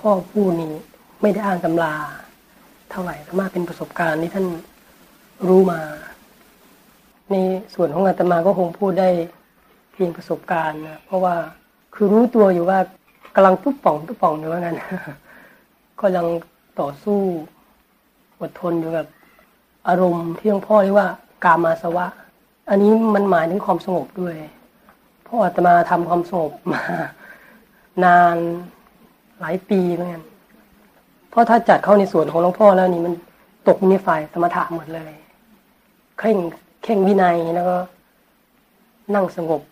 พ่อพูดนี้ไม่ได้อ้างตำรา เท่าไหร่ธรรมาเป็นประสบการณ์ที่ท่านรู้มา ในส่วนของอาตมาก็คงพูดได้เพียงประสบการณ์นะเพราะว่าคือรู้ตัวอยู่ว่ากำลังตุ๊บป่องตุ๊บป่องอยู่ว่างั้นก็ยังต่อสู้อดทนอยู่กับอารมณ์ที่หลวงพ่อเรียกว่ากามาสวะ อันนี้มันหมายถึงความสงบด้วยเพราะอาตมาทำความสงบมานาน หลายปีเหมือนกันเพราะถ้าจัดเข้าในส่วนของหลวงพ่อแล้วนี่มันตกในฝ่ายสมถะหมดเลยเคร่งเข่งวินัยแล้วก็ นั่งสงบ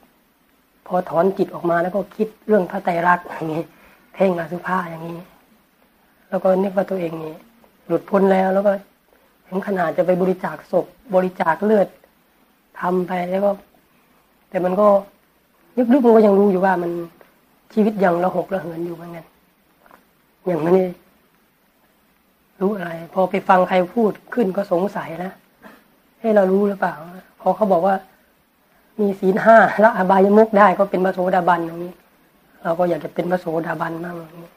พอถอนจิตออกมาแล้วก็คิดเรื่องพระไตรลักษณ์อย่างนี้เพ่งอสุภาอย่างนี้ แล้วก็นึกว่าตัวเองนี่หลุดพ้นแล้วแล้วก็ถึงขนาดจะไปบริจาคศพบริจาคเลือดทำไปแล้วก็ แต่มันก็ลึกๆมันก็ยังรู้อยู่ว่ามันชีวิตยังระหกระเหินอยู่เหมือนกัน อย่างนี้รู้อะไร พอไปฟังใครพูดขึ้นก็สงสัยนะให้เรารู้หรือเปล่าพอเขาบอกว่า มีศีลห้าละอบายมุกได้ก็เป็นพระโสดาบันอย่างนี้ เราก็อยากจะเป็นพระโสดาบันมากอย่างนี้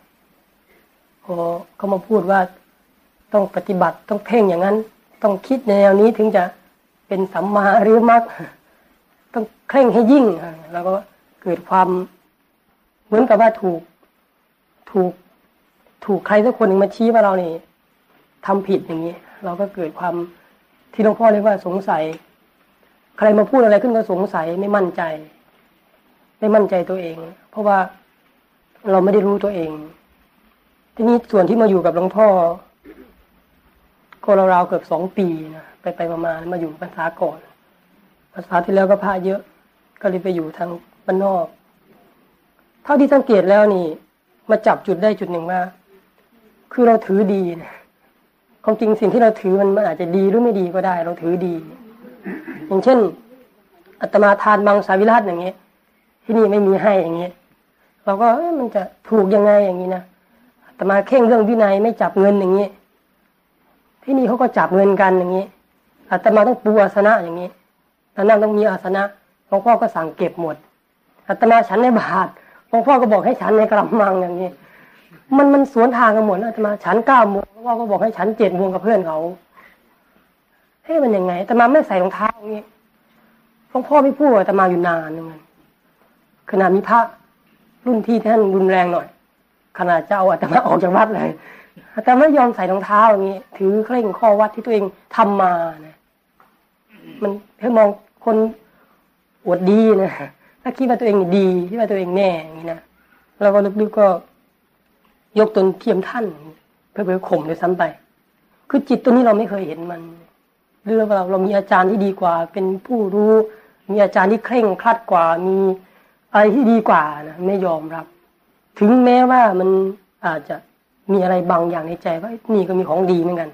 พอเขามาพูดว่าต้องปฏิบัติต้องเพ่งอย่างนั้น ต้องคิดในแนวนี้ถึงจะเป็นสัมมาหรือมรรคต้องเคร่งให้ยิ่ง แล้วก็เกิดความเหมือนกับว่าถูกถูก ถูกใครสักคนหนึ่งมาชี้ว่าเรานี่ทำผิดอย่างนี้ เราก็เกิดความที่หลวงพ่อเรียกว่าสงสัย ใครมาพูดอะไรขึ้นก็สงสัยไม่มั่นใจ ไม่มั่นใจตัวเอง เพราะว่าเราไม่ได้รู้ตัวเอง ทีนี้ส่วนที่มาอยู่กับหลวงพ่อ ก็ราวๆเกือบสองปีนะไปไปมาณมาอยู่ภาษาก่อนภาษาที่แล้วก็พาเยอะ ก็เลยไปอยู่ทางบ้านนอก เท่าที่สังเกตแล้วนี่ มาจับจุดได้จุดหนึ่งว่า คือเราถือดีนะความจริงสิ่งที่เราถือมันมันอาจจะดีหรือไม่ดีก็ได้ เราถือดี อย่างเช่นอัตมาทานมังสาวิราชอย่างเงี้ยที่นี่ไม่มีให้อย่างเงี้ยเราก็มันจะถูกยังไงอย่างนี้นะอัตมาเข่งเรื่องวินัยไม่จับเงินอย่างนี้ที่นี่เขาก็จับเงินกันอย่างนี้อาตมาต้องปูอาสนะอย่างนี้แล้วนั่งต้องมีอาสนะหลวงพ่อก็สั่งเก็บหมดอาตมาฉันในบาทหลวงพ่อก็บอกให้ฉันในกระมังอย่างนี้ มันมันสวนทางกันหมดอาตมาฉันเก้าโมงหลวพ่อก็บอกให้ฉันเจ็ดโมงกับเพื่อนเขาเฮ้ยมันยังไงอาตมาไม่ใส่รองเท้าอย่างนี้หลวงพ่อไม่พูดอาตมาอยู่นานนึงขนาดมีพระรุ่นที่ท่านรุนแรงหน่อย ขนาดจะเอาอาตมาออกจากวัดเลยแต่ไม่ยอมใส่รองเท้าอย่างนี้ ถือเคร่งข้อวัดที่ตัวเองทำมานะมันให้มองคนอวดดีนะถ้าคิดว่าตัวเองดีคิดว่าตัวเองแน่อย่างนี้นะแล้วก็ลึกๆก็ ยกตนเทียมท่านเพื่อเพื่อข่มเลยซ้ำไป คือจิตตัวนี้เราไม่เคยเห็นมันเรื่องเราเรามีอาจารย์ที่ดีกว่า เป็นผู้รู้ มีอาจารย์ที่เคร่งครัดกว่า มีอะไรที่ดีกว่านะไม่ยอมรับ ถึงแม้ว่ามันอาจจะมีอะไรบางอย่างในใจว่านี่ก็มีของดีเหมือนกัน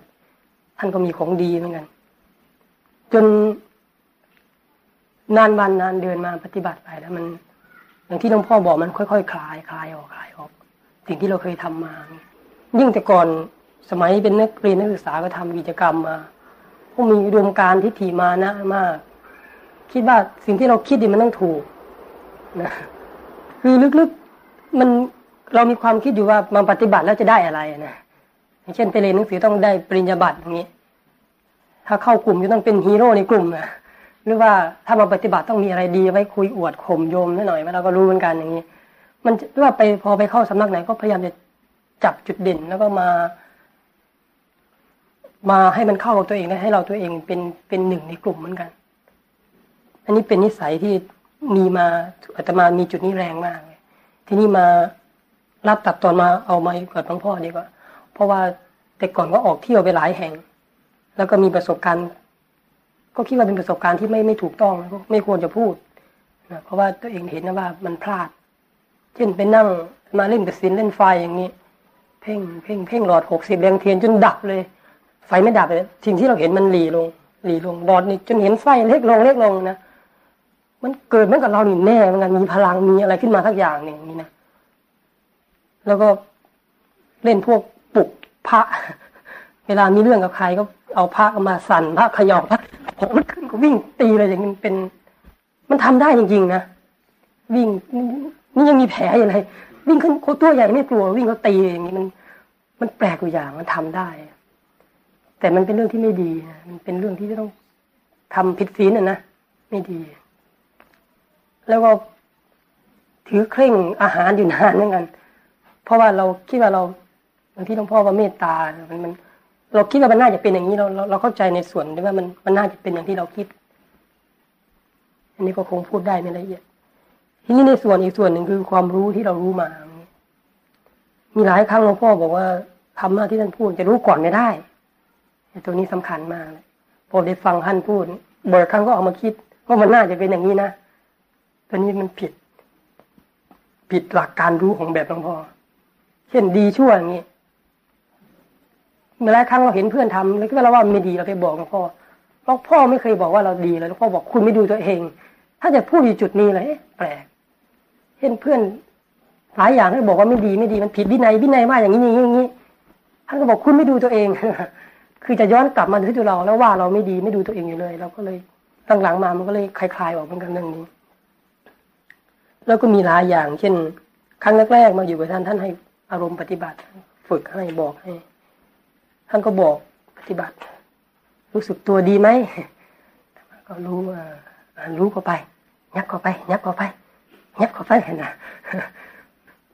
ท่านก็มีของดีเหมือนกัน จนนานวันนานเดือนมาปฏิบัติไปแล้วมัน อย่างที่หลวงพ่อบอกมันค่อยๆคลายคลายออกคลายออก สิ่งที่เราเคยทำมา ยิ่งแต่ก่อนสมัยเป็นนักเรียนนักศึกษาก็ทำกิจกรรมมาก็มีรวมการทิฏฐิมานะมาก คิดว่าสิ่งที่เราคิดดีมันต้องถูกนะคือลึกๆมันเรามีความคิดอยู่ว่ามาปฏิบัติแล้วจะได้อะไรนะอย่างเช่นไปเรียนหนังสือต้องได้ปริญญาบัตรอย่างนี้ ถ้าเข้ากลุ่มจะต้องเป็นฮีโร่ในกลุ่มนะหรือว่าถ้ามาปฏิบัติต้องมีอะไรดีไว้คุยอวดข่มโยมนิดหน่อยเราก็รู้เหมือนกันอย่างนี้ มันว่าไปพอไปเข้าสำนักไหนก็พยายามจะจับจุดเด่นแล้วก็มา มาให้มันเข้ากับตัวเองและให้เราตัวเองเป็นเป็นหนึ่งในกลุ่มเหมือนกัน อันนี้เป็นนิสัยที่มีมาอาตมามีจุดนี้แรงมากเลยทีนี้มารับตัดตอนมาเอามากับหลวงพ่อดีกว่า เพราะว่าแต่ก่อนก็ออกเที่ยวไปหลายแห่ง แล้วก็มีประสบการณ์ ก็คิดว่าเป็นประสบการณ์ที่ไม่ไม่ถูกต้องก็ไม่ควรจะพูดนะเพราะว่าตัวเองเห็นนะว่ามันพลาด เช่นไปนั่งมาเล่นแต่สินเล่นไฟอย่างนี้ เพ่งเพ่งเพ่งหลอดหกสิบแรงเทียนจนดับเลย ไฟไม่ดับเลยสิ่งที่เราเห็นมันหลีลงหลีลงหลอดนี่จนเห็นไฟเล็กลงเล็กลงนะมันเกิดเหมือนกับเราหนี่แน่เหมือนกันมีพลังมีอะไรขึ้นมาทักอย่างหนึ่งนี่นะแล้วก็เล่นพวกปลุกพระ เวลามีเรื่องกับใครก็เอาพระมาสั่นพระขยอกพระผมมันขึ้นก็วิ่งตีเลยอย่างนี้เป็น มันทำได้จริงๆนะวิ่ง นี่ยังมีแผลอยู่เลยวิ่งขึ้นโคตัวใหญ่ไม่กลัว วิ่งเขาตีอย่างนี้มัน มันแปลกอยู่อย่างมันทำได้ แต่มันเป็นเรื่องที่ไม่ดีนะมันเป็นเรื่องที่จะต้องทำผิดศีลน่ะนะไม่ดี แล้วก็ถือเคร่งอาหารอยู่นานเหมือนกัน เพราะว่าเราคิดว่าเราบางที่หลวงพ่อว่าเมตตา มันมัน เราคิดว่ามันน่าจะเป็นอย่างนี้เราเราเราเข้าใจในส่วนที่ว่ามันมันน่าจะเป็นอย่างที่เราคิด อันนี้ก็คงพูดได้ไม่ละเอียด ทีนี้ในส่วนอีกส่วนหนึ่งคือความรู้ที่เรารู้มา มีหลายครั้งหลวงพ่อบอกว่าธรรมะที่ท่านพูดจะรู้ก่อนไม่ได้ตัวนี้สำคัญมากเลยพอได้ฟังท่านพูดเบิกครั้งก็ออกมาคิดว่ามันน่าจะเป็นอย่างนี้นะตัวนี้มันผิด ผิดหลักการรู้ของแบบหลวงพ่อ เช่นดีชั่วอย่างนี้เมื่อไรครั้งเราเห็นเพื่อนทำแล้วก็เราว่าไม่ดีเราไปบอกหลวงพ่อหลวงพ่อไม่เคยบอกว่าเราดีเลยหลวงพ่อบอกคุณไม่ดูตัวเอง ถ้าจะพูดอยู่จุดนี้เลยแปลก เห็นเพื่อนหลายอย่างท่านบอกว่าไม่ดีไม่ดีมันผิดวินัยวินัยว่าอย่างนี้อย่างนี้อย่างนี้ท่านก็บอกคุณไม่ดูตัวเอง คือจะย้อนกลับมาที่ตัวเรา แล้วว่าเราไม่ดีไม่ดูตัวเองอยู่เลย เราก็เลยตั้งหลังมามันก็เลยคลายๆออกเหมือนกันเรื่องนี้ แล้วก็มีหลายอย่าง เช่น ครั้งแรกๆมาอยู่กับท่านท่านให้อารมณ์ปฏิบัติ ฝึกให้บอกให้ ท่านก็บอกปฏิบัติ รู้สึกตัวดีไหมก็รู้ว่ารู้เข้าไป ยักเข้าไป ยักเข้าไป เงียบเข้าไปเห็นนะ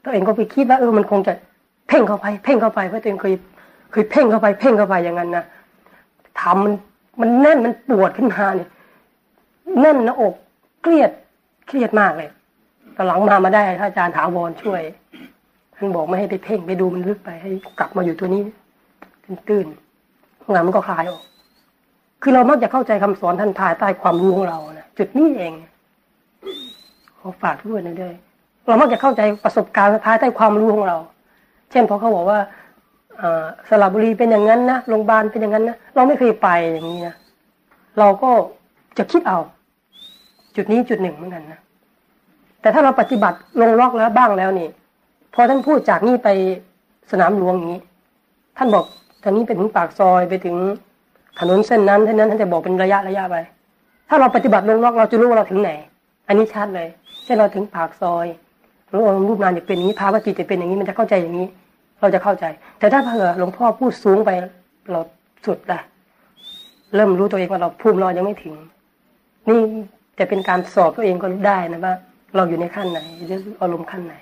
ตัวเองก็ไปคิดว่าเออมันคงจะเพ่งเข้าไป เพ่งเข้าไปเพราะตัวเองเคยเคยเพ่งเข้าไป เพ่งเข้าไปอย่างนั้นนะทำมันมันแน่นมันปวดขึ้นมาเนี่ยแน่นหน้าอกเครียดเครียดมากเลยตอนหลังมามาได้ท่านอาจารย์ถาวรช่วยท่านบอกไม่ให้ไปเพ่งไปดูมันลึกไปให้กลับมาอยู่ตัวนี้ตื้นๆงานมันก็คลายออก คือเรามักจะเข้าใจคำสอนท่านภายใต้ความรู้ของเรานะจุดนี้เอง ขอฝากด้วยนะด้วยเรามักจะเข้าใจประสบการณ์ภายใต้ความรู้ของเรา เช่นพอเขาบอกว่าสระบุรีเป็นอย่างนั้นนะโรงพยาบาลเป็นอย่างนั้นนะเราไม่เคยไปอย่างนี้นะเราก็จะคิดเอา จุดนี้จุดหนึ่งเหมือนกันนะแต่ถ้าเราปฏิบัติลงล็อกแล้วบ้างแล้วนี่พอท่านพูดจากนี้ไปสนามหลวงอย่างนี้ ท่านบอกทางนี้ไปถึงปากซอยไปถึงถนนเส้นนั้นเท่านั้นท่านจะบอกเป็นระยะระยะไป ถ้าเราปฏิบัติลงล็อกเราจะรู้ว่าเราถึงไหน อันนี้ชัดเลยเช่นเราถึงปากซอยรู้ว่ารูปนามจะเป็นอย่างนี้ภาวะจิตจะเป็นอย่างนี้มันจะเข้าใจอย่างนี้ เราจะเข้าใจ แต่ถ้าเผื่อหลวงพ่อพูดสูงไปเราสุดละเริ่มรู้ตัวเองว่าเราภูมิเรายังไม่ถึง นี่จะเป็นการสอบตัวเองก็ได้นะว่า เราอยู่ในขั้นไหนหรืออารมณ์ขั้นไหน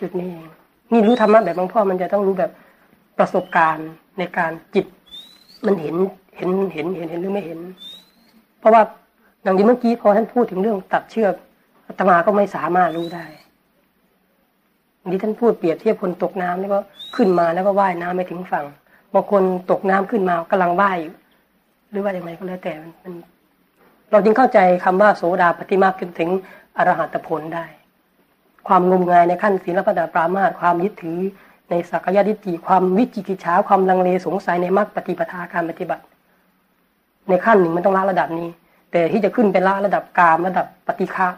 จุดนี้เองนี่รู้ธรรมะแบบหลวงพ่อมันจะต้องรู้แบบประสบการณ์ในการจิต มันเห็นเห็นเห็นเห็นเห็นหรือไม่เห็น เพราะว่า อย่างที่เมื่อกี้พอท่านพูดถึงเรื่องตัดเชือกอาตมาก็ไม่สามารถรู้ได้ที่ท่านพูดเปรียบเทียบคนตกน้ำแล้วก็ขึ้นมาแล้วก็ว่ายน้ำไปถึงฝั่งบางคนตกน้ำขึ้นมากำลังว่ายอยู่ หรือว่าอย่างไรก็แล้วแต่มัน เราจึงเข้าใจคำว่าโสดาปฏิมาจนถึงอรหัตผลได้ ความงมงายในขั้นศีลปฏิปรามาความยึดถือ ในสักยะดิฏฐิความวิจิกิจฉาความลังเลสงสัยในมรรคปฏิปทาการปฏิบัติ ในขั้นหนึ่งมันต้องละระดับนี้ แต่ที่จะขึ้นเป็นละระดับกามระดับปฏิฆะ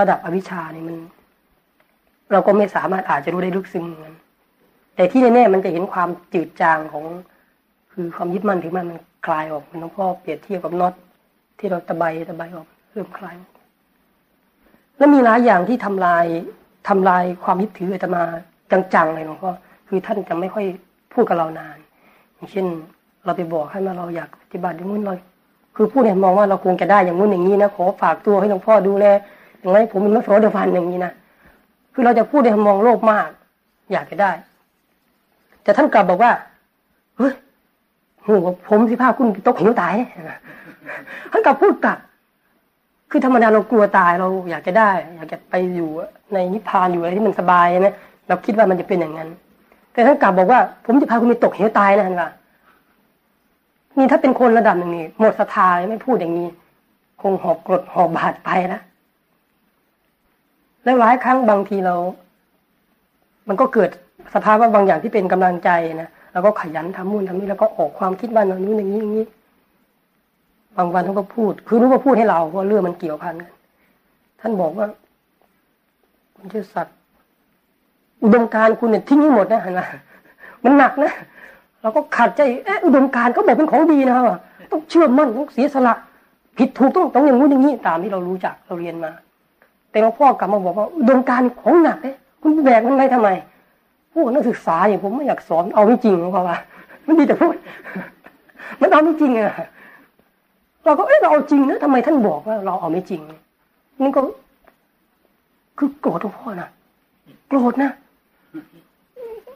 ระดับอวิชชานี่มัน เราก็ไม่สามารถอาจจะรู้ได้ลึกซึ้งเหมือนแต่ที่แน่ๆมันจะเห็นความจืดจางของ คือความยึดมั่นถือมันมันคลายออกมันหลวงพ่อเปรียบเทียบกับน็อตที่เราตะไบตะไบออกเริ่มคลายแล้วมีหลายอย่างที่ทำลายทำลายความยึดถืออาตมาจังๆเลยหลวงพ่อคือท่านจะไม่ค่อยพูดกับเรานาน อย่างเช่น เราไปบอกให้มาเราอยากปฏิบัติอย่างนู้นเรา คือพูดเนี่ยมองว่าเราคงจะได้อย่างนู้นอย่างนี้นะขอฝากตัวให้หลวงพ่อดูแลอย่างไรผมเป็นมโสดาบันอย่างนี้นะคือเราจะพูดในมองโลภมาก อยากจะได้ แต่ท่านกลับบอกว่าเฮ้ยหูผมสิพาคุณตกหิวตายท่านกลับพูดกลับ คือธรรมดาเรากลัวตายเราอยากจะได้ อยากจะไปอยู่ในนิพพานอยู่อะไรที่มันสบายไหมเราคิดว่ามันจะเป็นอย่างนั้น แต่ท่านกลับบอกว่า ผมจะพาคุณไปตกเหวตายนะท่านว่า นี่ถ้าเป็นคนระดับหนึ่งนี่หมดศรัทธาไม่พูดอย่างนี้ คงหอบกรดหอบบาดไปนะแล้วหลายครั้งบางทีเรา มันก็เกิดสภาพว่าบางอย่างที่เป็นกำลังใจนะเราก็ขยันทำนู่นทำนี่แล้วก็ออกความคิดว่าอย่านี้อย่างนี้อย่างนี้ บางวันท่านก็พูด คือรู้ว่าพูดให้เราเพราะเรื่องมันเกี่ยวพันกันท่านบอกว่า คุณเชื่อสัตว์อุดมการคุณเนี่ยทิ้งให้หมดนะฮะนะมันหนักนะ เราก็ขัดใจเอออุดมการก็บอกเป็นของดีนะครับต้องเชื่อมั่นต้องเสียสละผิดถูกต้องต้องอย่างนู้นอย่างนี้ตามที่เรารู้จักเราเรียนมา แต่หลวงพ่อกลับมาบอกว่าดวงการของหนักเลยคุณแบกมันไว้ทำไมพวกนักศึกษาอย่างผมไม่อยากสอนเอาไม่จริงเพราะว่า มันดีแต่พูดมันเอาไม่จริงอะเราก็เอ๊ะเราเอาจริงนะทำไมท่านบอกว่า เราเอาไม่จริงนี่ก็ คือโกรธหลวงพ่อนะโกรธนะ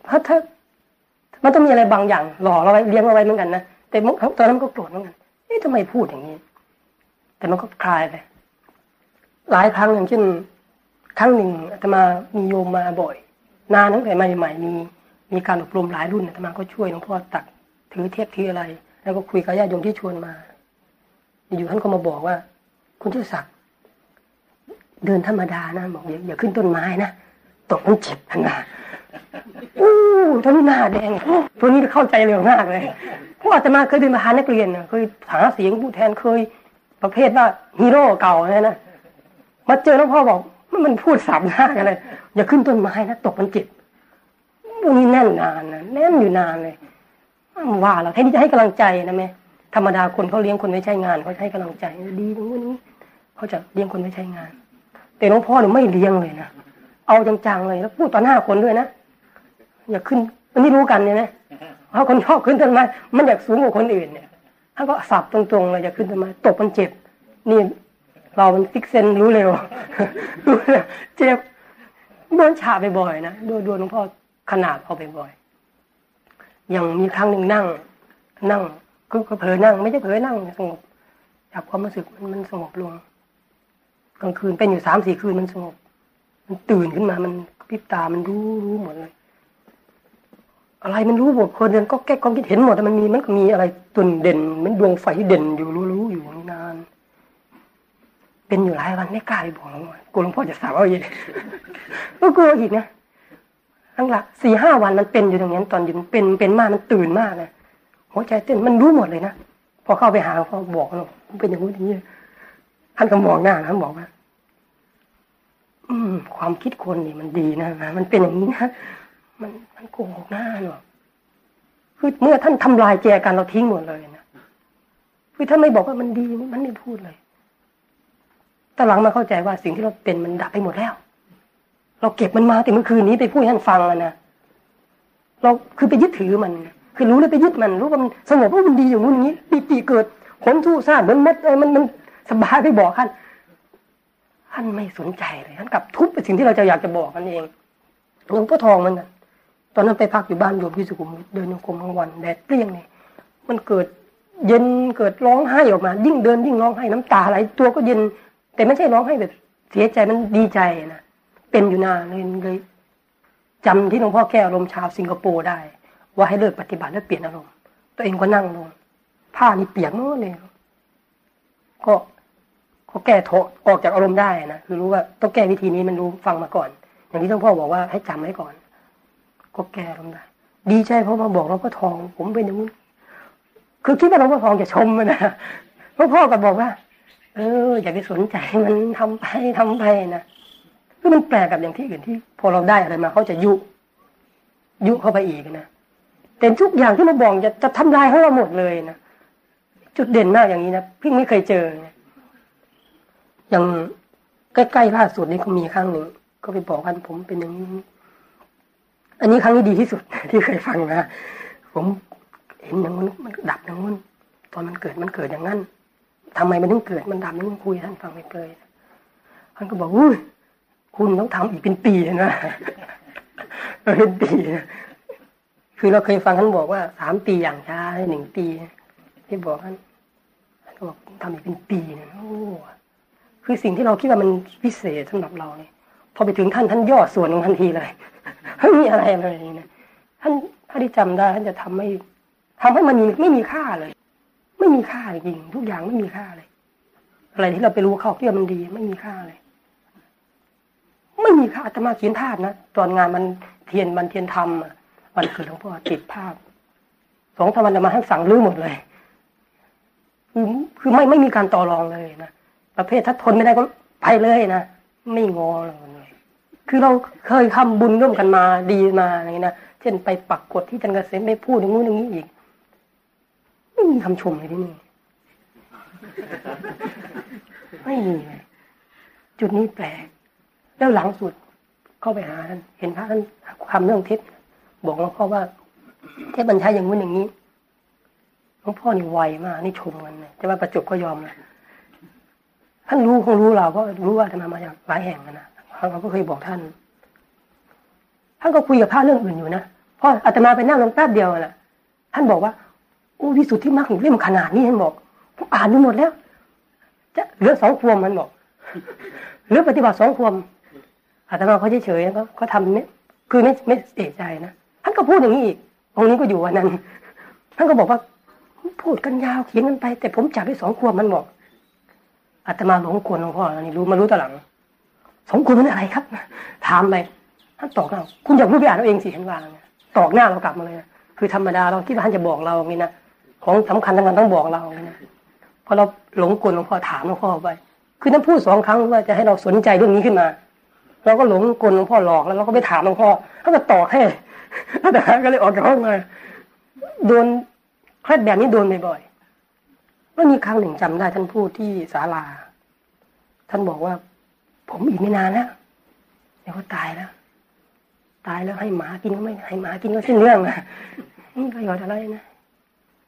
ถ้าถ้า มันต้องมีอะไรบางอย่างหล่อเราไว้เลี้ยงเราไว้เหมือนกันนะแต่ตอนนั้นก็โกรธเหมือนกันเอ๊ะทำไมพูดอย่างนี้ แต่มันก็คลายไปหลายครั้งอย่างเช่นครั้งหนึ่งอาตมามีโยมมาบ่อย นานตั้งแต่ใหม่ๆมีมีการอบรมหลายรุ่นอาตมาก็ช่วยหลวงพ่อตักถือเทปถืออะไร แล้วก็คุยกับญาติโยมที่ชวนมา อยู่ท่านก็มาบอกว่า คุณชื่อศักดิ์เดินธรรมดานะบอกอย่าขึ้นต้นไม้นะตกมันเจ็บนะ อู้ท่านหน้าแดงตัวนี้เข้าใจเร็วมากเลยพราะอาตมาเคยเดินมาหานักเรียนเคยหาเสียงผู้แทนเคย ประเภทว่าฮีโร่เก่าเลยนะมาเจอหลวงพ่อบอกมันพูดสับหน้ากันเลยอย่าขึ้นต้นไม้นะตกมันเจ็บพวกนี้แน่นนานนะแน่นอยู่นานเลยว่าเราแค่นี้จะให้กำลังใจนะแม่ธรรมดาคนเขาเลี้ยงคนไม่ใช่งานเขาให้กำลังใจดีตรงนี้เขาจะเลี้ยงคนไม่ใช่งาน แต่หลวงพ่อเนี่ไม่เลี้ยงเลยนะเอาจังๆเลยแล้วพูดต่อหน้าคนด้วยนะ อย่าขึ้นมันนี่รู้กันเนี่ยนะเพราะคนชอบขึ้นต้นไม้มันอยากสูงกว่าคนอื่นเนี่ยท่านก็สับตรงๆเลยอย่าขึ้นต้นไม้ตกมันเจ็บ นี่เรามันฟิกเซนรู้เร็วรู้เร็วเจ็บโดนฉาไปบ่อยนะโดนโดนหลวงพ่อขนาดเอาไปบ่อยอย่างมีครั้งหนึ่งนั่ง นั่งก็เผลอนั่ง ไม่ใช่เผลอนั่งสงบจากความรู้สึกมันมันสงบลงกลางคืนเป็นอยู่สามสี่คืนมันสงบ มันตื่นขึ้นมามันพิบตามันรู้รู้หมดเลย อะไรมันรู้หมดคนเดินก็แก้ความคิดเห็นหมดแต่มันมีมันก็มีอะไรตุนเด่นมันดวงไฟเด่นอยู่รู้รู้อยู่นาน เป็นอยู่หลายวันไม่กล้าไปบอกหลวงพ่อกลัวหลวงพ่อจะสาวเอาอีกก็กลัวอีกนะทั้งหลักสี่ห้าวันมันเป็นอยู่ตรงนี้ตอนอยู่มันเป็นเป็นมากมันตื่นมากนะหัวใจเต้นมันรู้หมดเลยนะพอเข้าไปหาเขาบอกเราเป็นอย่างนู้นอย่างนี้ท่านก็มองหน้านะบอกว่า อืม ความคิดคนนี่มันดีนะมันเป็นอย่างนี้นะ มันมันโกหกหน้าหรอกคือเมื่อท่านทำลายแจกันเราทิ้งหมดเลยนะคือท่านไม่บอกว่ามันดีมันไม่พูดเลยต่หลังมาเข้าใจว่าสิ่งที่เราเป็นมันดับไปหมดแล้ว เราเก็บมันมาแต่เมื่อคืนนี้ไปพูดให้ท่านฟังนะเราคือไปยึดถือมัน คือรู้แล้วไปยึดมัน รู้ว่ามันสงบว่ามันดีอยู่นู้นอย่างนี้ปีติเกิดขนทู่ซ่าเหมือนเม็ดอะไรมันมันสบายไปบอกท่านท่านไม่สนใจเลยท่านกลับทุบไปสิ่งที่เราจะอยากจะบอกกันเองหลวงพ่อทองมันนะ ตอนนั้นไปพักอยู่บ้านโยมที่สุขุมวิทเดินโยกรมทั้งวันแดดเปรี้ยงเนี่ยมันเกิดเย็นเกิดร้องไห้ออกมา ยิ่งเดินยิ่งร้องไห้น้ำตาไหลตัวก็เย็น แต่ไม่ใช่ร้องไห้แบบเสียใจมันดีใจนะเป็นอยู่นานเลยเลยจำที่หลวงพ่อแก้อารมณ์ชาวสิงคโปร์ได้ ว่าให้เลิกปฏิบัติแล้วเปลี่ยนอารมณ์ ตัวเองก็นั่งลงผ้านี่เปียกหมดเลยก็ก็แก้โทออกจากอารมณ์ได้นะคือรู้ว่าต้องแก้วิธีนี้มันรู้ฟังมาก่อน อย่างที่หลวงพ่อบอกว่าให้จำไว้ก่อน ก็แก้อารมณ์ได้ดีใจเพราะมาบอกหลวงพ่อทอง ผมเป็นอย่างนี้คือคิดว่าหลวงพ่อทองจะชมมันนะหลวงพ่อก็บอกว่า เออ อย่าไปสนใจมันทำไปทำไปนะคือมันแปลกกับอย่างที่อื่นที่ พอเราได้อะไรมาเขาจะยุ ยุเข้าไปอีกนะแต่ทุกอย่างที่มาบอกจะจะทำลายให้เราหมดเลยนะจุดเด่นมากอย่างนี้นะพี่ไม่เคยเจออย่างใกล้ๆล่าสุดนี้ก็มีครั้งหนึ่งก็ไปบอกกันผมเป็นอย่างนี้ อันนี้ครั้งนี้ดีที่สุดที่เคยฟังนะผมเห็นอย่างนั้นมันดับอย่างนั้นตอนมันเกิดมันเกิดอย่างนั้นทำไมมันถึงเกิดมันดับนั่นคุยท่านฟังไปเลยท่านก็บอกอุ้ยคุณต้องทำอีกเป็นปีนะเป็นปีนะคือเราเคยฟังท่านบอกว่าสามปีอย่างช้าหนึ่งปีที่บอกท่านท่านบอกทำอีกเป็นปีนี่ยโอ้คือสิ่งที่เราคิดว่ามันพิเศษสำหรับเราเนี่ย พอไปถึงท่านท่านย่อส่วนลงทันทีเลยไม่มีอะไรเลยนะท่านถ้าที่จำได้ท่านจะทำให้ทำให้มันมีไม่มีค่าเลย ไม่มีค่าจริงทุกอย่างไม่มีค่าเลย อะไรที่เราไปรู้เขาที่ว่ามันดีไม่มีค่าเลย ไม่มีค่าจะมาเขียนธาตุนะตอนงานมันเทียนมันเทียนธรรมวันเกิดหลวงพ่อติดภาพสองธรรมนมาทั้งสั่งรื้อหมดเลยคือคือไม่ไม่มีการต่อรองเลยนะประเภทถ้าทนไม่ได้ก็ไปเลยนะไม่งอเลย คือเราเคยทำบุญร่วมกันมาดีมาอะไรนะเช่นไปปักกฎที่จันกเกษมไม่พูดอย่างงู้นอย่างนี้อีกไม่มีคำชมเลยที่นี่ไม่มีจุดนี้แปลก แล้วหลังสุดเข้าไปหาท่านเห็นพระท่านทำเรื่องเท็จบอกหลวงพ่อว่าเทพบัญชาอย่างงู้นอย่างนี้หลวงพ่อนี่ไวมากนี่ชมกันเลยแต่ว่าประจบก็ยอมนะท่านรู้คงรู้เราเพราะรู้ว่าท่านมามาจากหลายแห่งนะ เราก็เคยบอกท่าน ท่านก็คุยกับพระเรื่องอื่นอยู่นะเพราะอาตมาไปนั่งลงแป๊บเดียวน่ะ ท่านบอกว่าโอ้วิสุทธิมรรคหนูเล่มขนาดนี้ท่านบอกผมอ่านดูหมดแล้ว จะเหลือสองควมมันบอกเหลือปฏิบัติสองควมอาตมาเขาเฉยๆก็เขาทำไม่คือไม่ไม่เอะใจนะท่านก็พูดอย่างนี้อีกองนี้ก็อยู่วันนั้น ท่านก็บอกว่า พูดกันยาวเขียนกันไป แต่ผมจับได้สองควมมันบอกอาตมาหลงกลหลวงพ่อนี่รู้มารู้ตอนหลัง สองควมมันอะไรครับ ถามไปท่านตอบเราคุณอยากรู้ไปอ่านเอาเองสิเห็นว่าเนี่ยตอกหน้าเรากลับมาเลยนะคือธรรมดาเราคิดว่าท่านจะบอกเราอย่างนี้นะของสำคัญสำคัญต้องบอกเราอย่างนี้นะพอเราหลงกลหลวงพ่อถามหลวงพ่อไป คือท่านพูดสองครั้งว่าจะให้เราสนใจเรื่องนี้ขึ้นมาเราก็หลงกลหลวงพ่อหลอกแล้วเราก็ไปถามหลวงพ่อเขานก็ตอกให้แต่ก็เลยออกจากห้องมาโดนแคดแบบนี้โดนบ่อยๆแล้วมีครั้งหนึ่งจำได้ท่านพูดที่ศาลา ท่านบอกว่า ผมอีกไม่นานแล้วเดี๋ยวก็ตายแล้ว ตายแล้วให้หมากินก็ไม่ให้หมากินก็สิ้นเรื่องนะนี่ประโยชน์อะไรนะ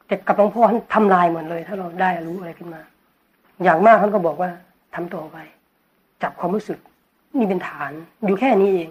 แต่กับหลวงพ่อท่านทำลายหมดเลย ถ้าเราได้รู้อะไรขึ้นมา อย่างมากท่านก็บอกว่าทำต่อไป จับความรู้สึก นี่เป็นฐาน อยู่แค่นี้เอง